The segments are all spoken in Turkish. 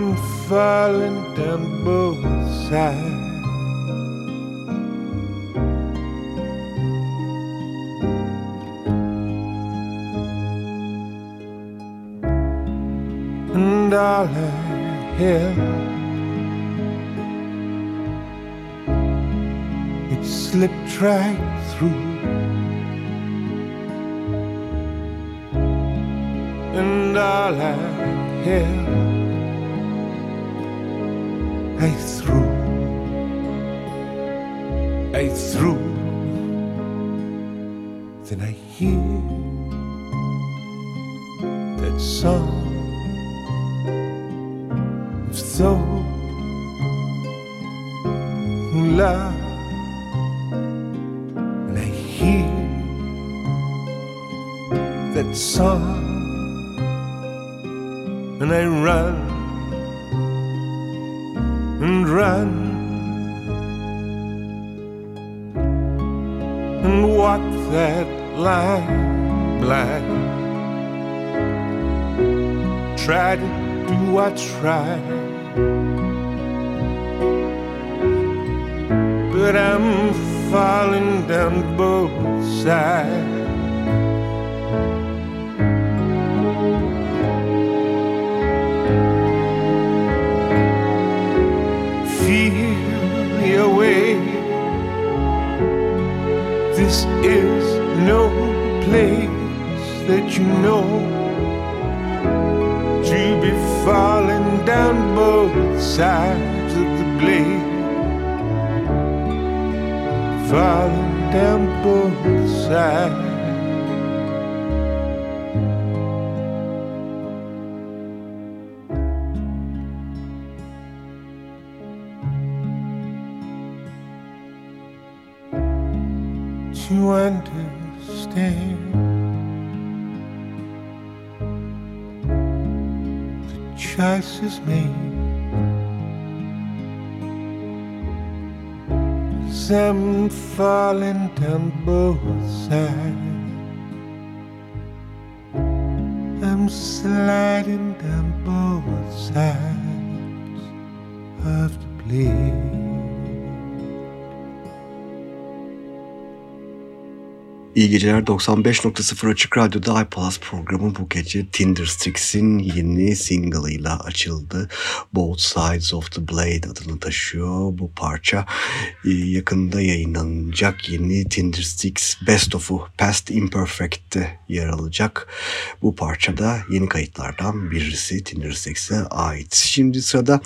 I'm falling down both sides. And all I hear, it slipped right through. And all I hear. I threw, I threw. Then I hear that song so love pride temple side. To understand the choice is made. I'm falling down both sides. I'm sliding down both sides İyi geceler 95.0 Açık Radyo'da iPlus programı bu gece Tinderstrix'in yeni single'ıyla açıldı. Both Sides of the Blade adını taşıyor bu parça. Ee, yakında yayınlanacak yeni Tinderstrix Best of'u Past Imperfect'te yer alacak. Bu parçada yeni kayıtlardan birisi Tinderstrix'e ait. Şimdi sırada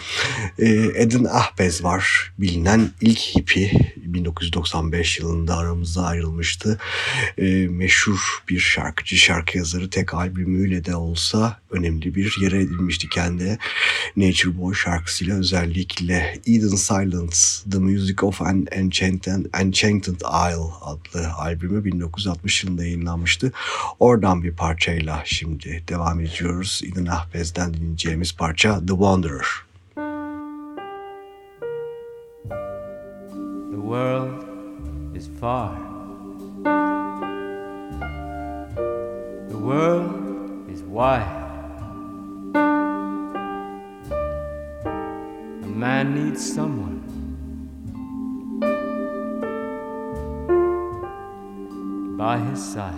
e, Eden Ahbez var. Bilinen ilk hippie 1995 yılında aramızda ayrılmıştı. E, meşhur bir şarkıcı, şarkı yazarı tek albümüyle de olsa önemli bir yere edilmişti kendi Nature Boy şarkısıyla özellikle Eden Silence, The Music of an Enchanted, Enchanted Isle adlı albümü 1960 yılında yayınlanmıştı. Oradan bir parçayla şimdi devam ediyoruz. Eden Ahbez'den dinleyeceğimiz parça The Wanderer. The world is far. The world is wide. A man needs someone. By his side.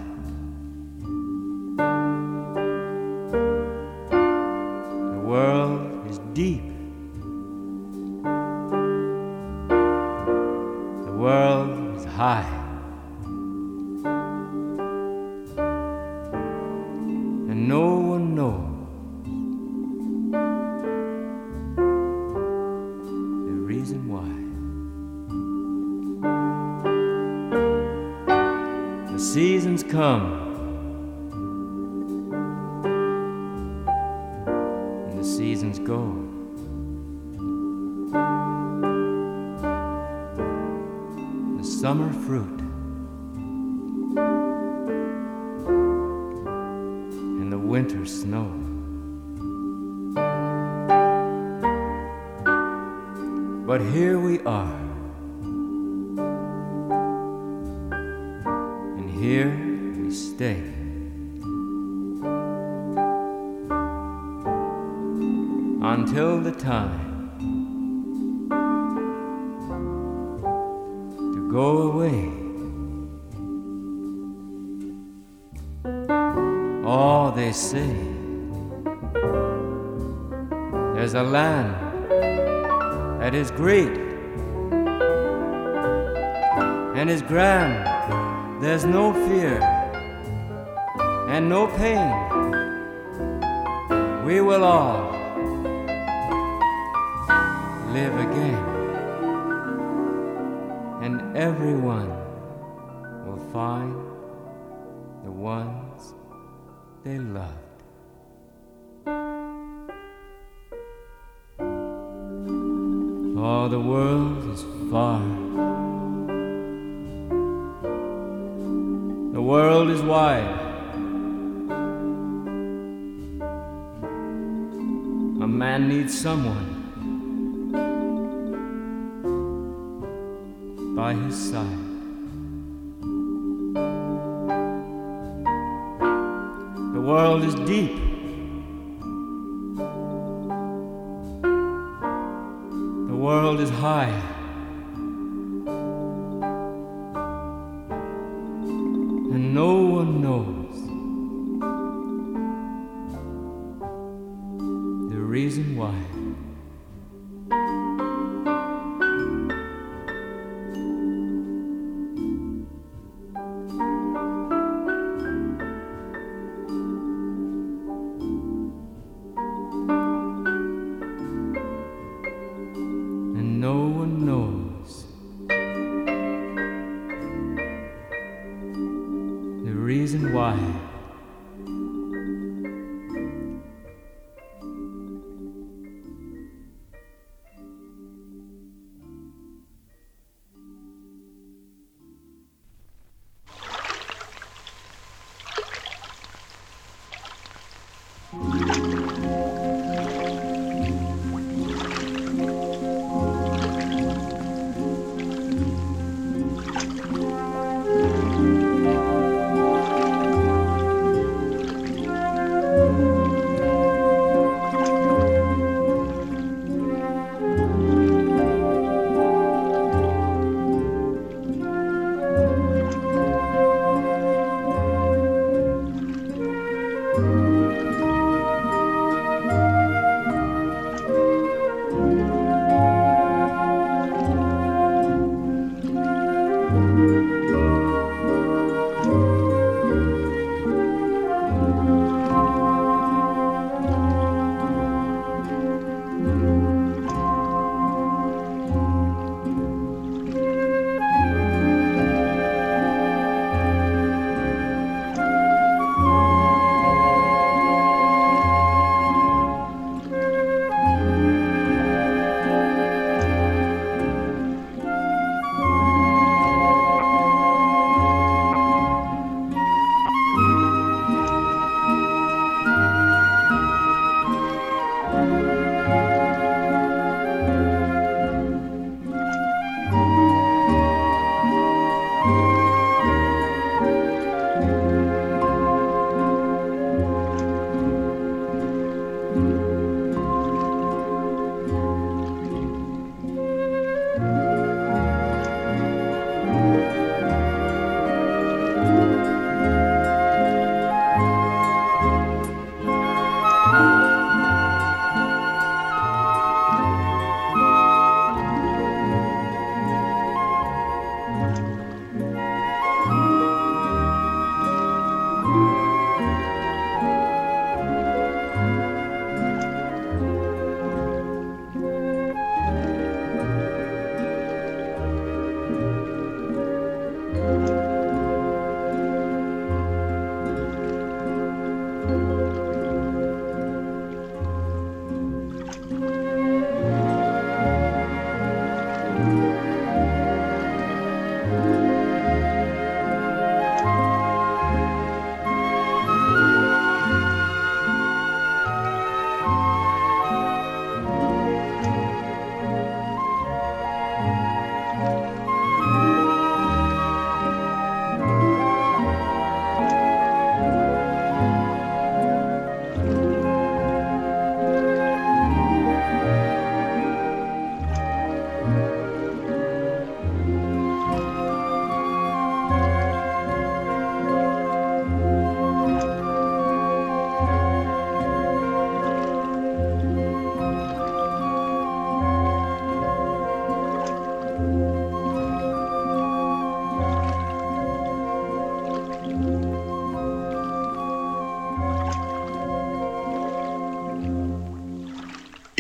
The world is deep. Everyone will find the ones they loved. Oh, the world is far. The world is wide. A man needs someone by his side. The world is deep. The world is high.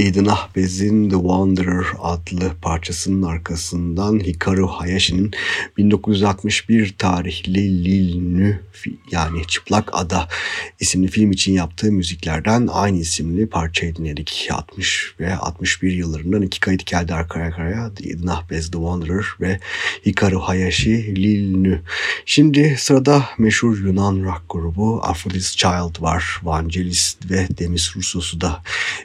Eden Ahbez'in The Wanderer adlı parçasının arkasından Hikaru Hayashi'nin 1961 tarihli Lil Nü yani Çıplak Ada isimli film için yaptığı müziklerden aynı isimli parçayı dinledik. 60 ve 61 yıllarından iki kayıt geldi arka arkaya. Eden Ahbez The Wanderer ve Hikaru Hayashi Lil Nü. Şimdi sırada meşhur Yunan rock grubu Aphrodite's Child var. Vangelis ve Demis Roussos'u da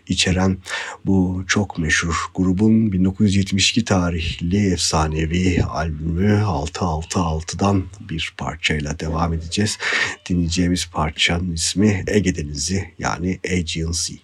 içeren bu çok meşhur grubun 1972 tarihli efsanevi albümü 666'dan bir parçayla devam edeceğiz. Dinleyeceğimiz parçanın ismi Ege Denizi yani Aegean Sea.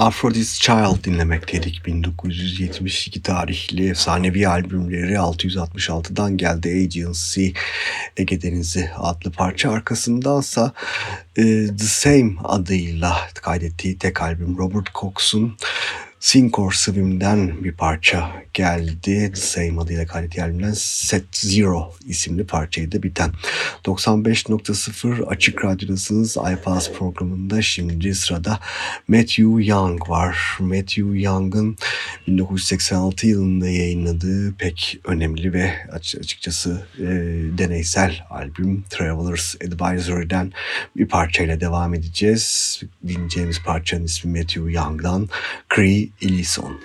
Aphrodite's Child dinlemekteydik. 1972 tarihli efsanevi albümleri 666'dan geldi Agency Ege Denizi adlı parça. Arkasındansa e, The Same adıyla kaydettiği tek albüm Robert Cox'un Sink or Swim'den bir parça geldi. Same adıyla kaydettiği albümden Set Zero isimli parçayı da biten. 95.0 Açık Radyo'dasınız. iPass programında şimdi sırada Matthew Young var. Matthew Young'ın 1986 yılında yayınladığı pek önemli ve açıkçası e, deneysel albüm Traveler's Advisory'den bir parçayla devam edeceğiz. Dinleyeceğimiz parçanın ismi Matthew Young'dan Cree Ellison.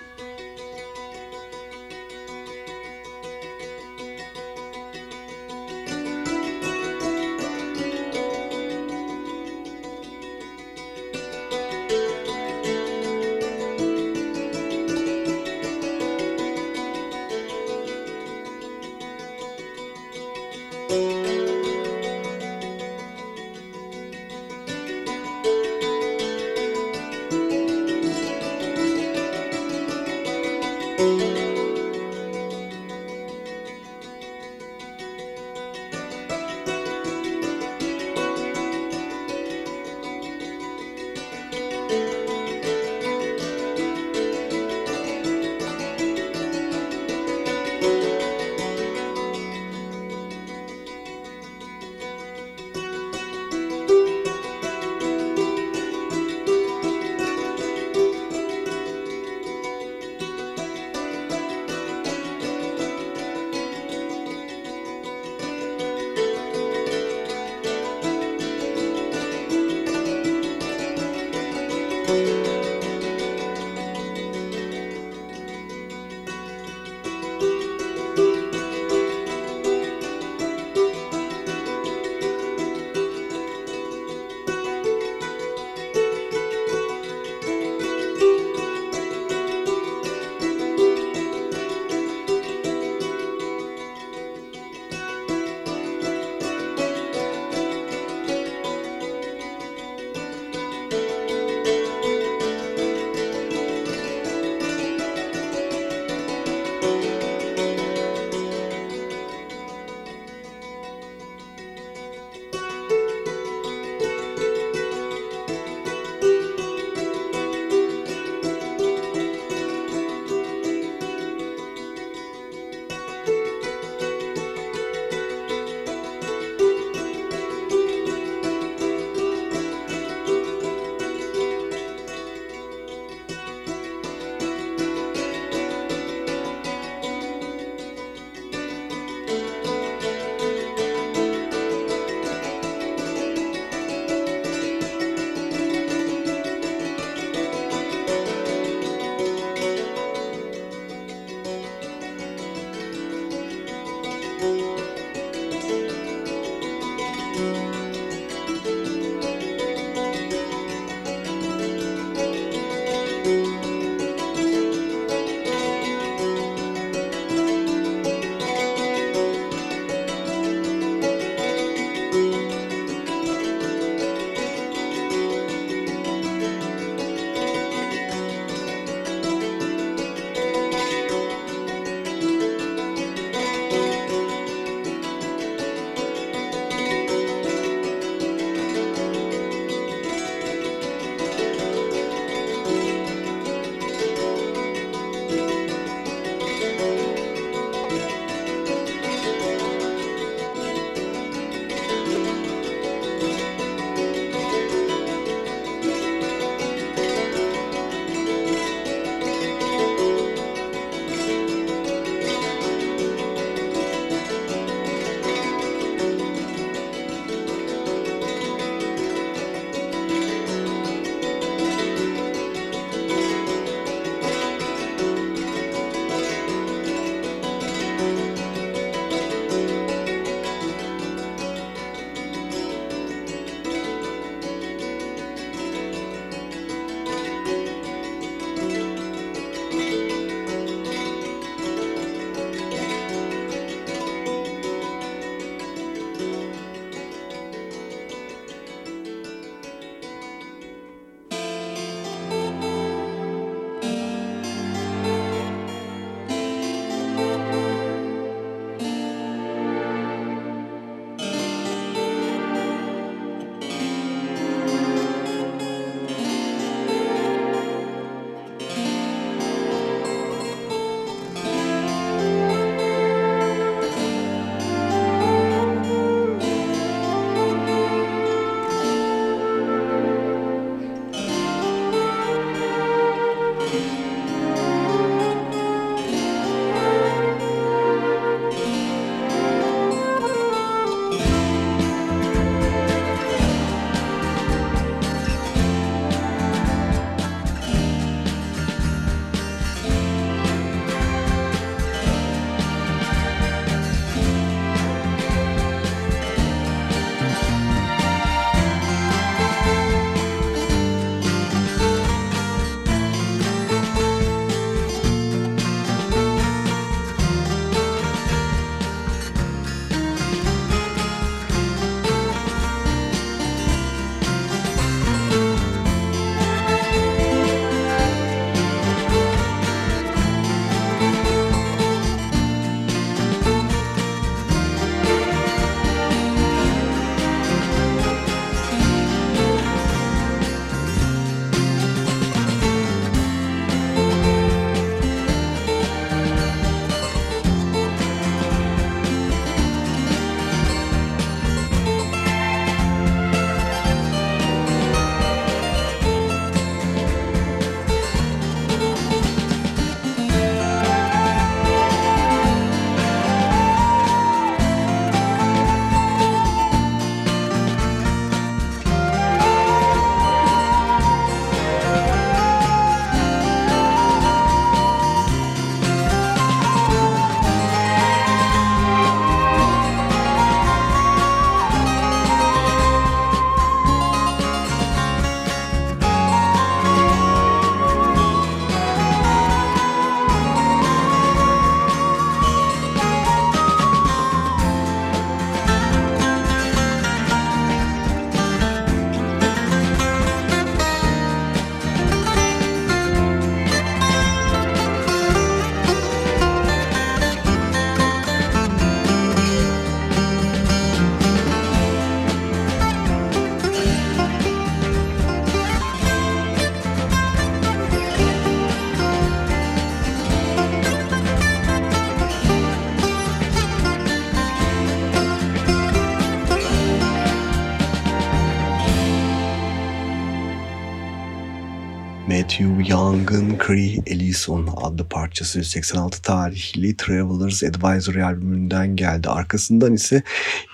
Ellison adlı parçası 86 tarihli Travelers Advisory albümünden geldi. Arkasından ise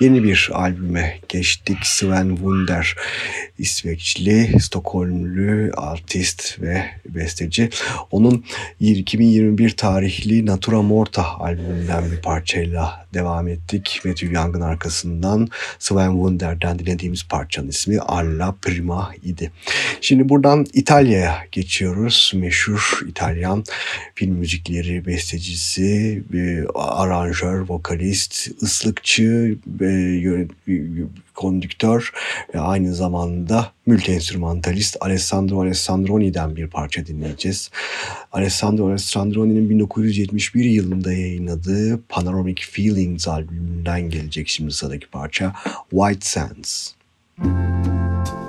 yeni bir albüme geçtik. Sven Wunder İsveçli, Stockholmlü artist ve besteci. Onun 2021 tarihli Natura Morta albümünden bir parçayla devam ettik. Matthew Young'ın arkasından Sven Wunder'den dinlediğimiz parçanın ismi Alla Prima idi. Şimdi buradan İtalya'ya geçiyoruz. Meşhur İtalyan film müzikleri bestecisi, aranjör, vokalist, ıslıkçı, kondüktör ve aynı zamanda multi-enstrümantalist Alessandro Alessandroni'den bir parça dinleyeceğiz. Alessandro Alessandroni'nin 1971 yılında yayınladığı Panoramic Feelings albümünden gelecek şimdi sıradaki parça White Sands. Müzik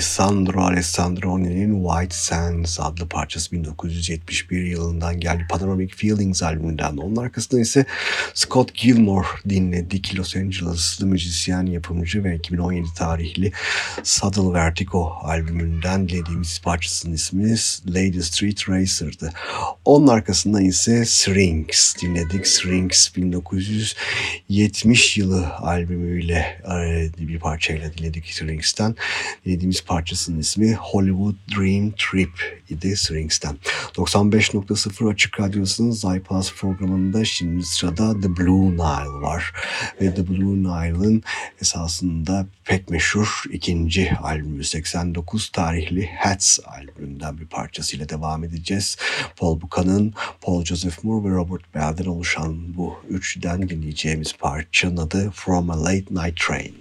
Alessandro Alessandroni'nin White Sands adlı parçası 1971 yılından geldi. Panoramic Feelings albümünden. Onun arkasında ise Scott Gilmore dinledik. Los Angeles'lı müzisyen, yapımcı ve 2017 tarihli Saddle Vertigo albümünden dinlediğimiz parçasının ismi Lady Street Racer'dı. Onun arkasında ise Strings dinledik. Strings 1970 yılı albümüyle e, bir parçayla dinledik Strings'ten. Dinlediğimiz parçasının ismi Hollywood Dream Trip idi Strings'ten. 95.0 Açık Radyosu'nun Zaypas programında şimdi sırada The Blue Nile var. Ve The Blue Nile'ın esasında pek meşhur ikinci albümü 89 tarihli Hats albümünden bir parçasıyla devam edeceğiz. Paul Buchanan, Paul Joseph Moore ve Robert Bell'den oluşan bu üçlüden dinleyeceğimiz parçanın adı From a Late Night Train.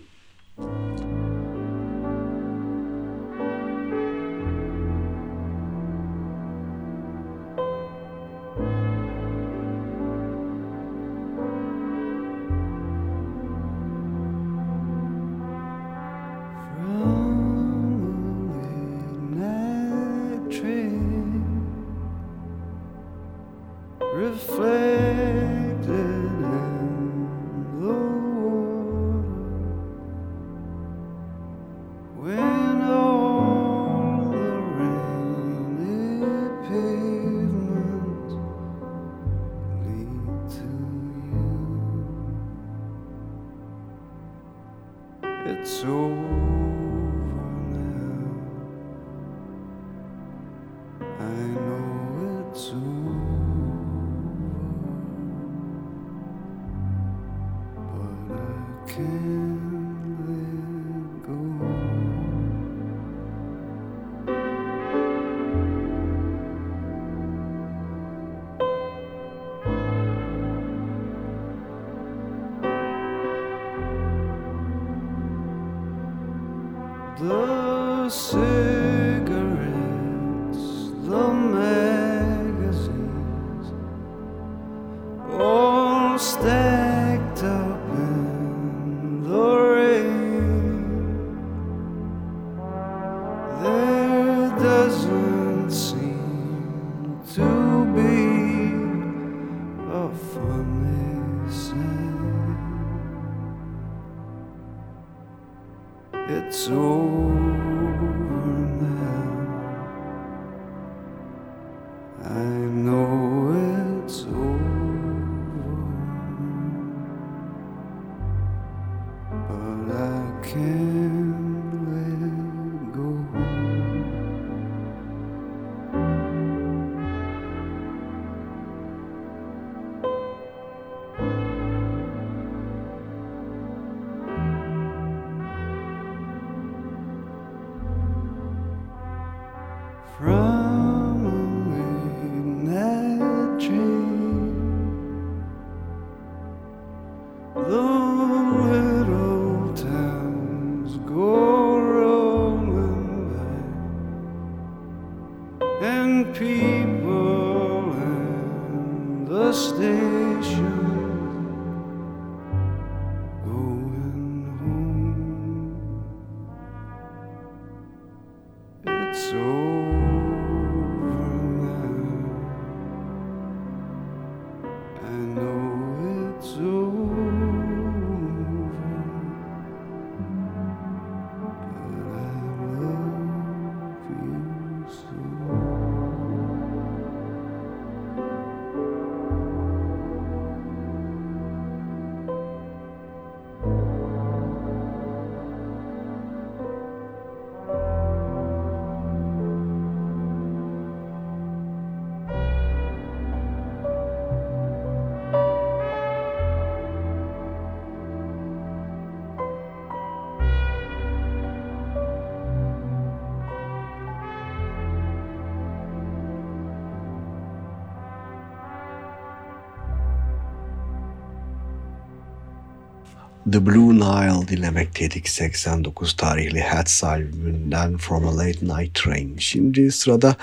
it's over. The Blue Nile dinlemekteydik 89 tarihli Hats albümünden From a Late Night Train. Şimdi sırada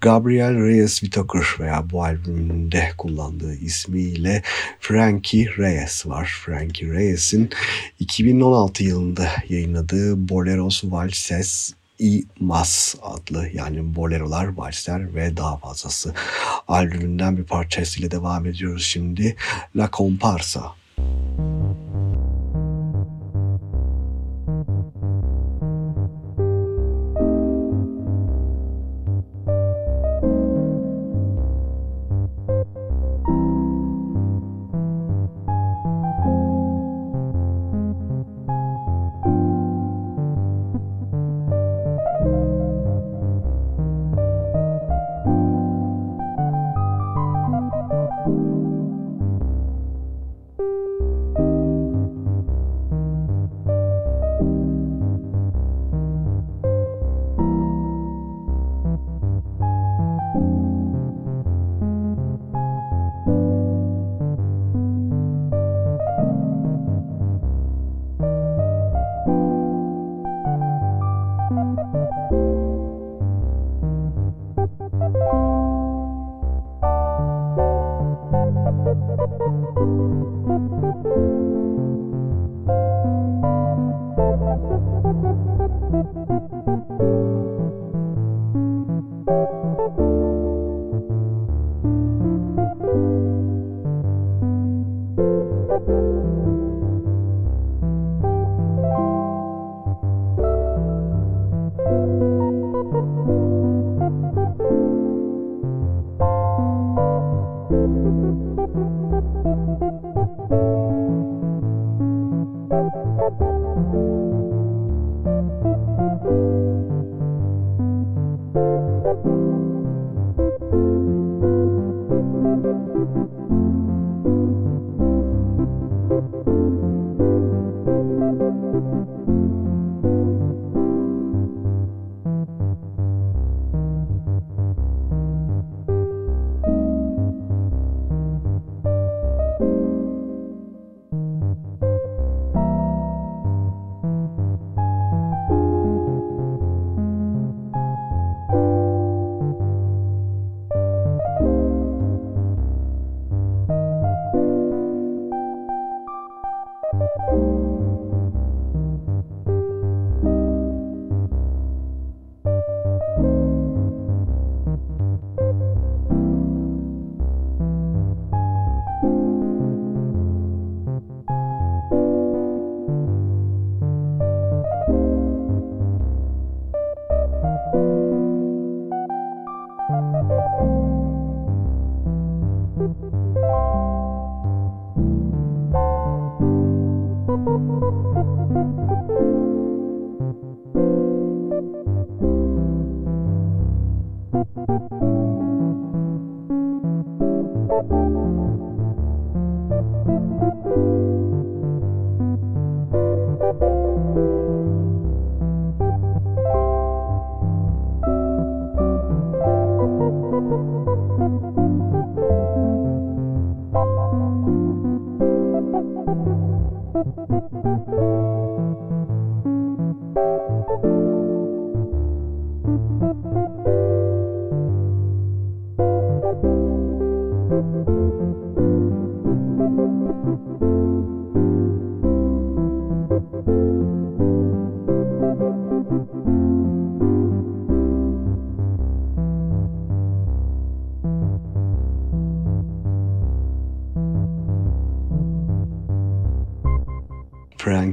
Gabriel Reyes Whittaker veya bu albümünde kullandığı ismiyle Frankie Reyes var. Frankie Reyes'in 2016 yılında yayınladığı Boleros Valses I Mas adlı yani bolerolar, valsler ve daha fazlası albümünden bir parçasıyla devam ediyoruz şimdi. La Comparsa.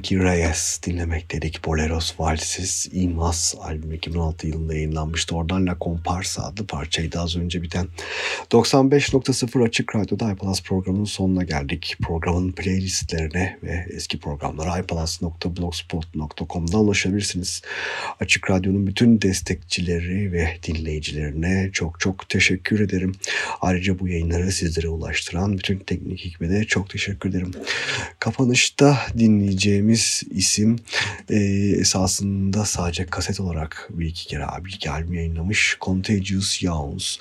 Frankie Reyes dinlemek dedik. Boleros Valsiz İmas albüm 2016 yılında yayınlanmıştı. Oradan La Comparsa adlı parçaydı az önce biten. 95.0 Açık Radyo'da iPlus programının sonuna geldik. Programın playlistlerine ve eski programlara iPlus.blogspot.com'dan ulaşabilirsiniz. Açık Radyo'nun bütün destekçileri ve dinleyicilerine çok çok teşekkür ederim. Ayrıca bu yayınları sizlere ulaştıran bütün teknik hikmede çok teşekkür ederim. Kapanışta dinleyeceğimiz isim e, esasında sadece kaset olarak bir iki kere bir iki albüm yayınlamış. Contagious Yawns.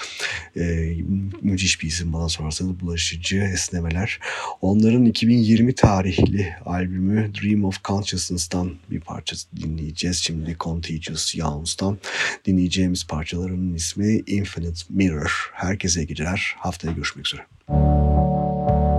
E, müthiş bir isim bana sorarsanız bulaşıcı esnemeler. Onların 2020 tarihli albümü Dream of Consciousness'tan bir parça dinleyeceğiz. Şimdi Contagious Yawns'tan dinleyeceğimiz parçaların ismi Infinite Mirror. Herkese geceler. Haftaya görüşmek üzere. things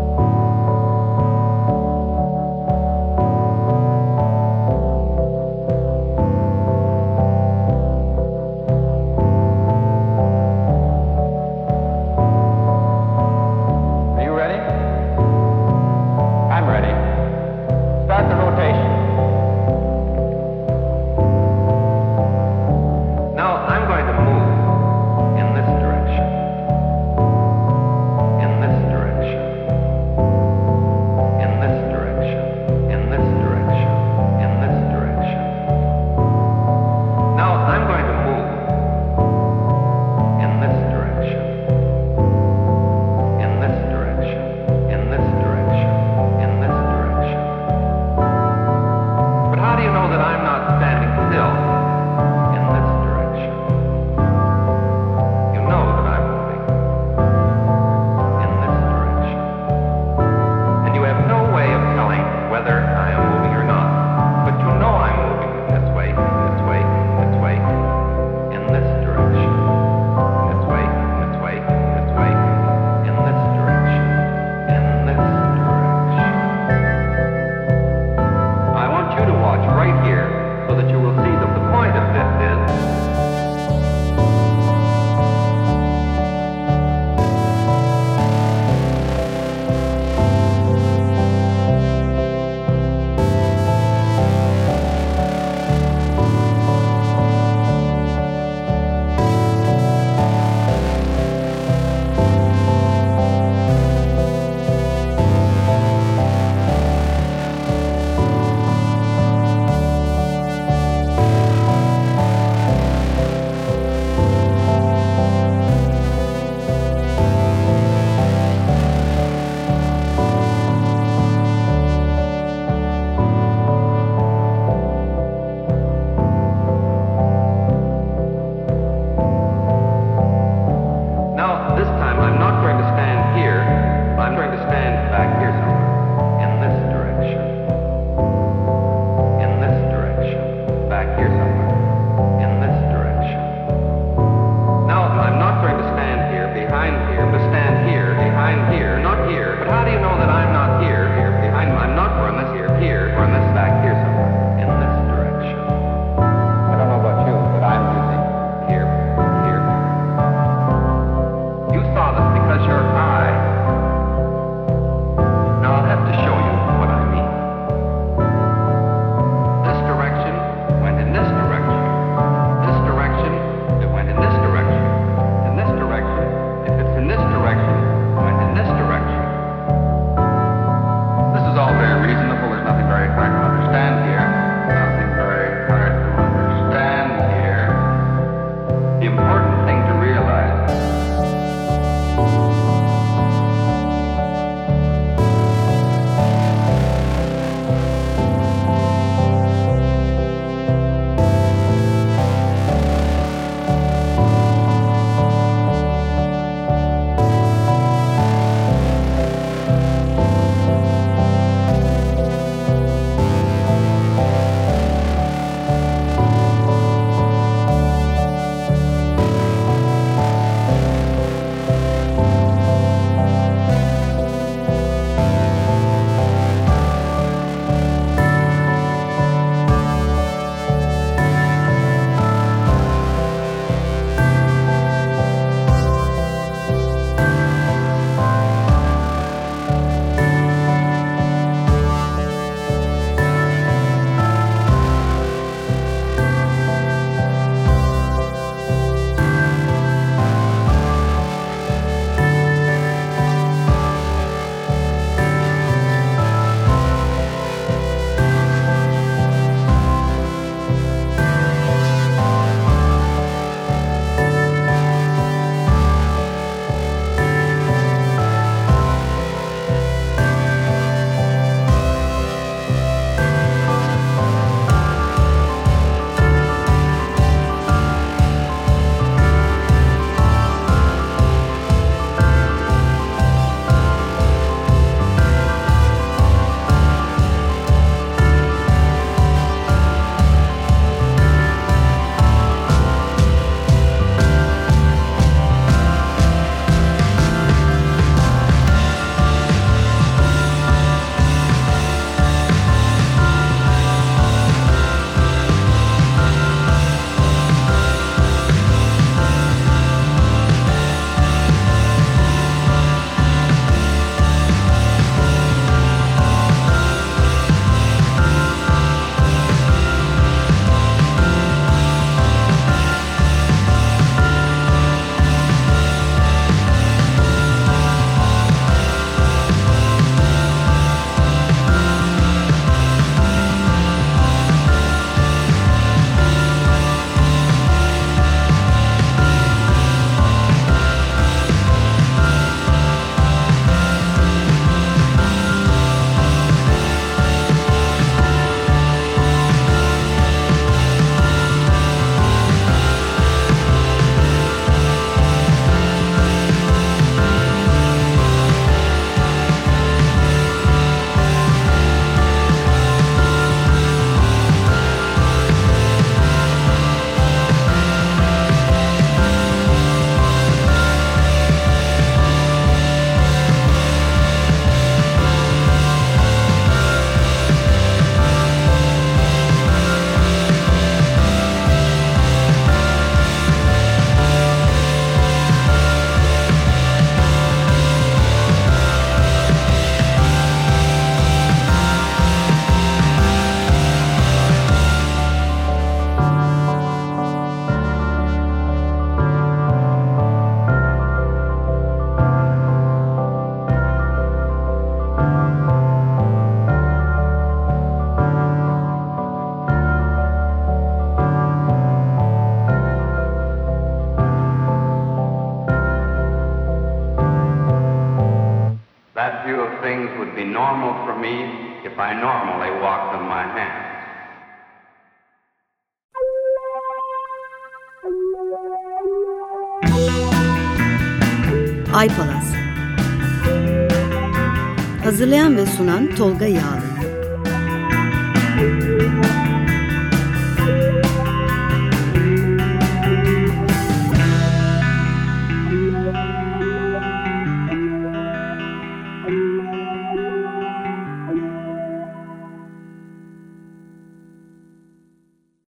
sunan Tolga Yağlı